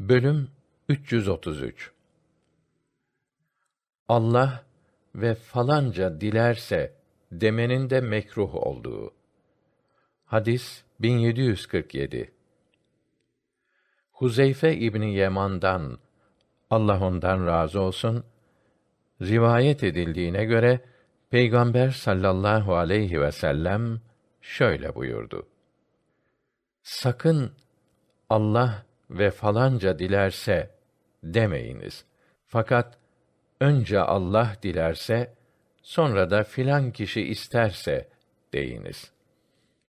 Bölüm 333 Allah ve falanca dilerse demenin de mekruh olduğu. Hadis 1747. Huzeyfe İbni Yeman'dan Allah ondan razı olsun rivayet edildiğine göre Peygamber sallallahu aleyhi ve sellem şöyle buyurdu. Sakın Allah ve falanca dilerse demeyiniz. Fakat önce Allah dilerse, sonra da filan kişi isterse deyiniz.